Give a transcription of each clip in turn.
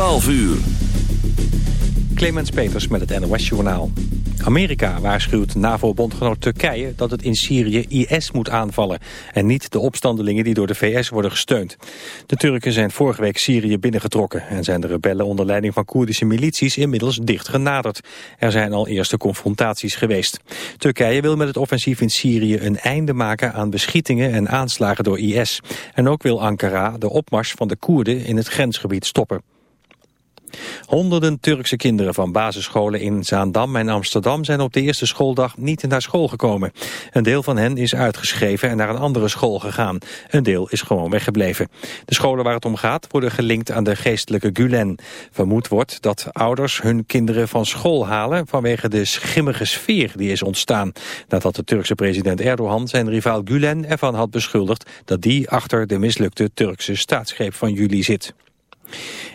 12 uur. Clemens Peters met het NOS Journaal. Amerika waarschuwt NAVO-bondgenoot Turkije dat het in Syrië IS moet aanvallen... en niet de opstandelingen die door de VS worden gesteund. De Turken zijn vorige week Syrië binnengetrokken... en zijn de rebellen onder leiding van Koerdische milities inmiddels dicht genaderd. Er zijn al eerste confrontaties geweest. Turkije wil met het offensief in Syrië een einde maken aan beschietingen en aanslagen door IS. En ook wil Ankara de opmars van de Koerden in het grensgebied stoppen. Honderden Turkse kinderen van basisscholen in Zaandam en Amsterdam zijn op de eerste schooldag niet naar school gekomen. Een deel van hen is uitgeschreven en naar een andere school gegaan. Een deel is gewoon weggebleven. De scholen waar het om gaat worden gelinkt aan de geestelijke Gulen. Vermoed wordt dat ouders hun kinderen van school halen vanwege de schimmige sfeer die is ontstaan. Nadat de Turkse president Erdogan zijn rivaal Gulen ervan had beschuldigd dat die achter de mislukte Turkse staatsgreep van juli zit.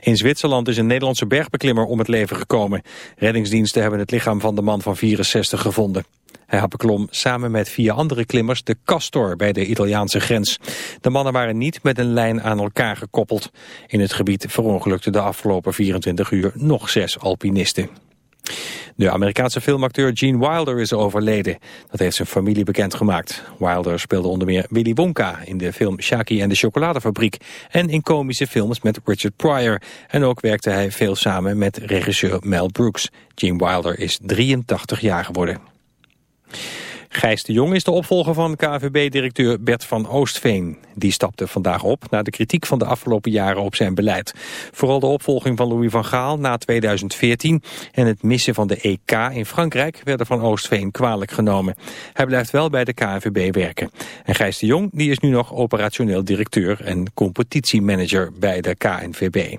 In Zwitserland is een Nederlandse bergbeklimmer om het leven gekomen. Reddingsdiensten hebben het lichaam van de man van 64 gevonden. Hij beklom samen met vier andere klimmers de Castor bij de Italiaanse grens. De mannen waren niet met een lijn aan elkaar gekoppeld. In het gebied verongelukten de afgelopen 24 uur nog zes alpinisten. De Amerikaanse filmacteur Gene Wilder is overleden. Dat heeft zijn familie bekendgemaakt. Wilder speelde onder meer Willy Wonka in de film Shaki en de Chocoladefabriek... en in komische films met Richard Pryor. En ook werkte hij veel samen met regisseur Mel Brooks. Gene Wilder is 83 jaar geworden. Gijs de Jong is de opvolger van KVB-directeur Bert van Oostveen. Die stapte vandaag op na de kritiek van de afgelopen jaren op zijn beleid. Vooral de opvolging van Louis van Gaal na 2014 en het missen van de EK in Frankrijk werden van Oostveen kwalijk genomen. Hij blijft wel bij de KNVB werken. En Gijs de Jong die is nu nog operationeel directeur en competitiemanager bij de KNVB.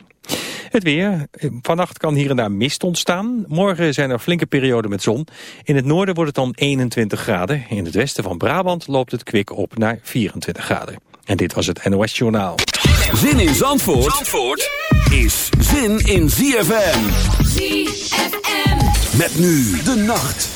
Het weer. Vannacht kan hier en daar mist ontstaan. Morgen zijn er flinke perioden met zon. In het noorden wordt het dan 21 graden. In het westen van Brabant loopt het kwik op naar 24 graden. En dit was het NOS Journaal. Zin in Zandvoort, Zandvoort is zin in ZFM. ZFM. Met nu de nacht.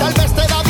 tal vez te da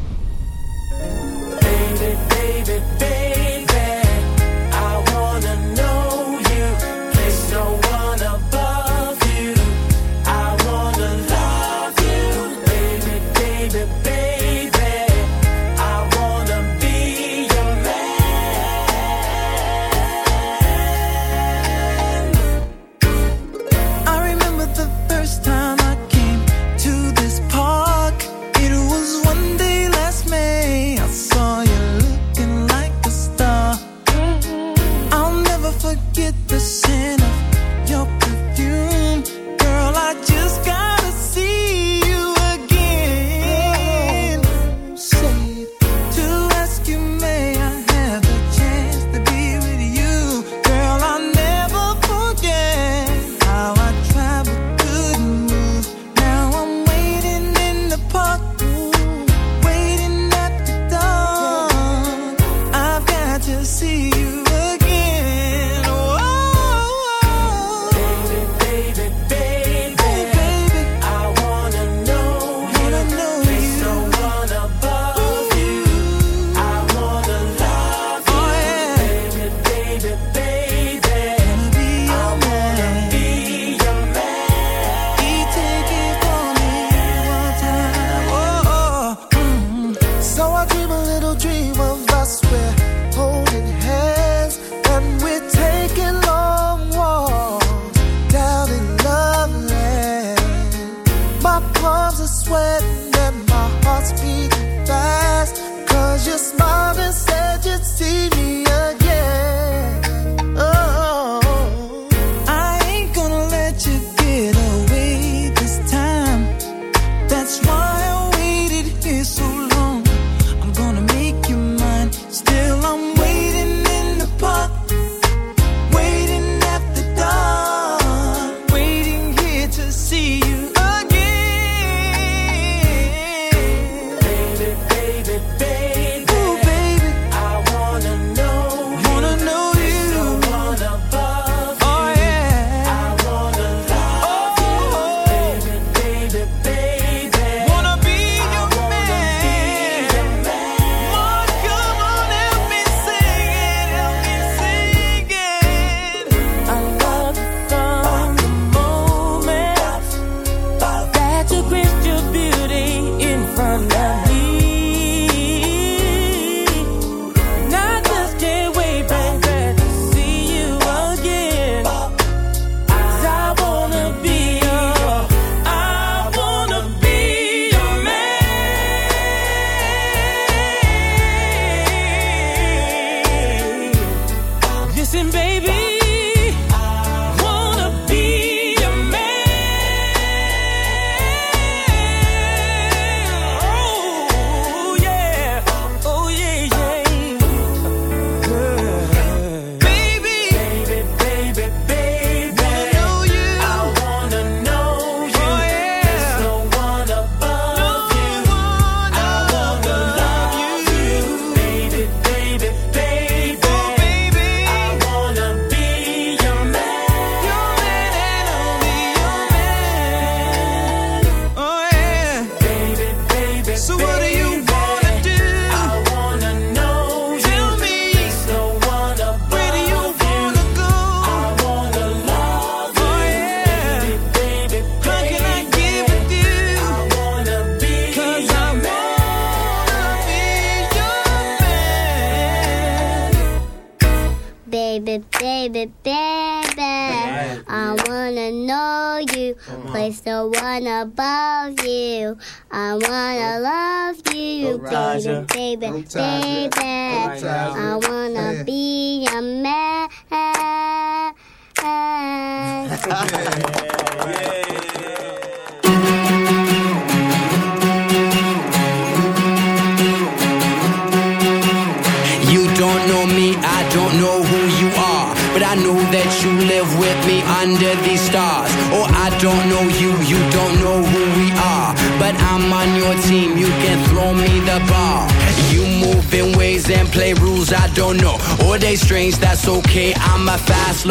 See.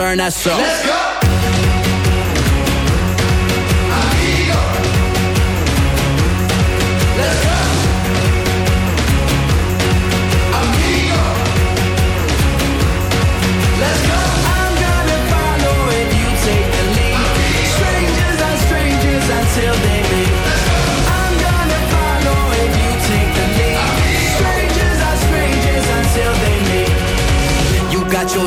A fast learner, so. Let's go! I'm gonna follow if you take the lead. Strangers are strangers until they meet. I'm gonna follow if you take the lead. Strangers are strangers until they meet. You got your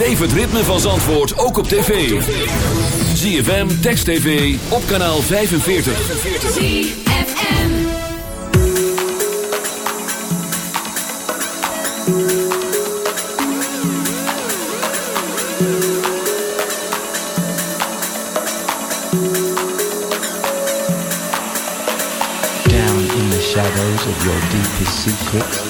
Beleef het ritme van Zandvoort ook op tv. ZFM, Text TV, op kanaal 45. Down in the shadows of your deepest secrets,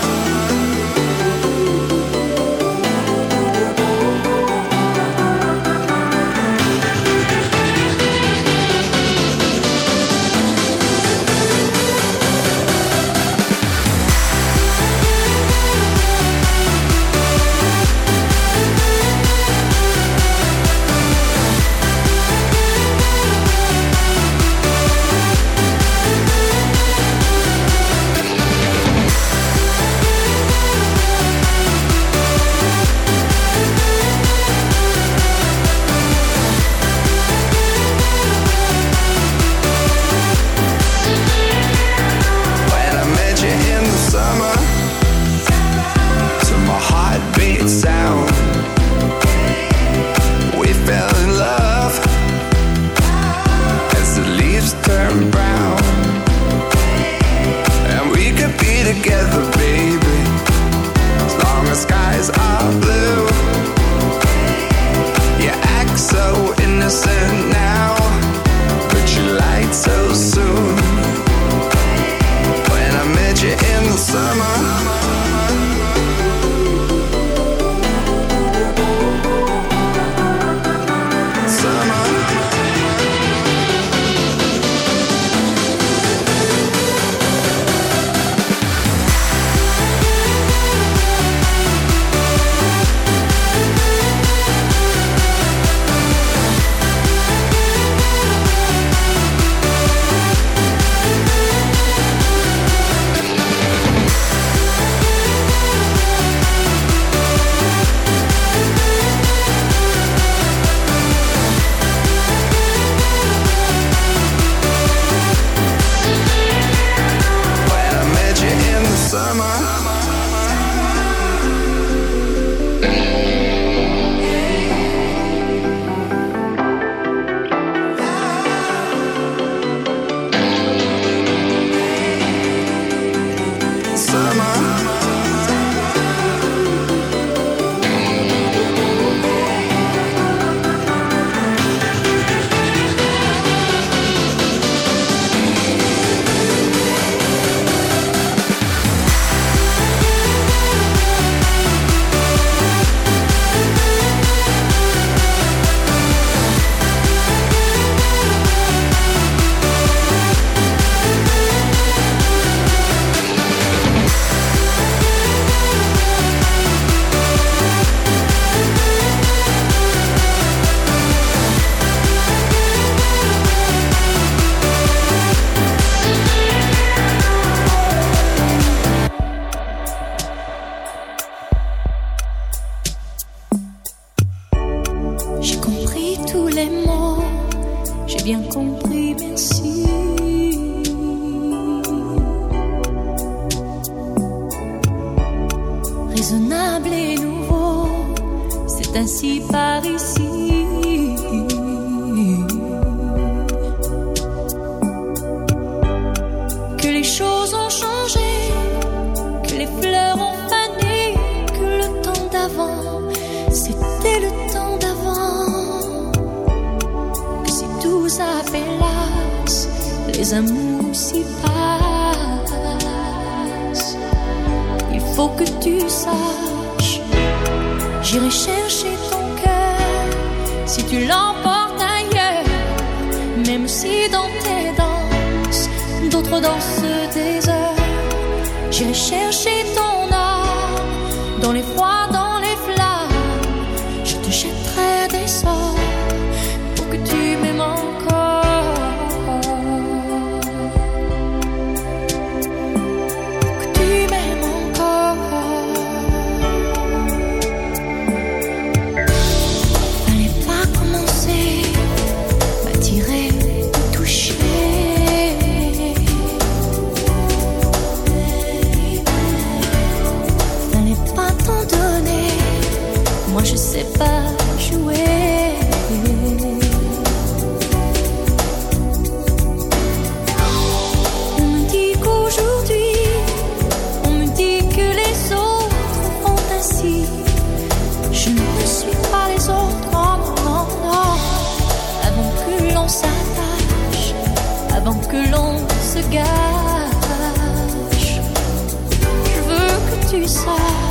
Tu saches.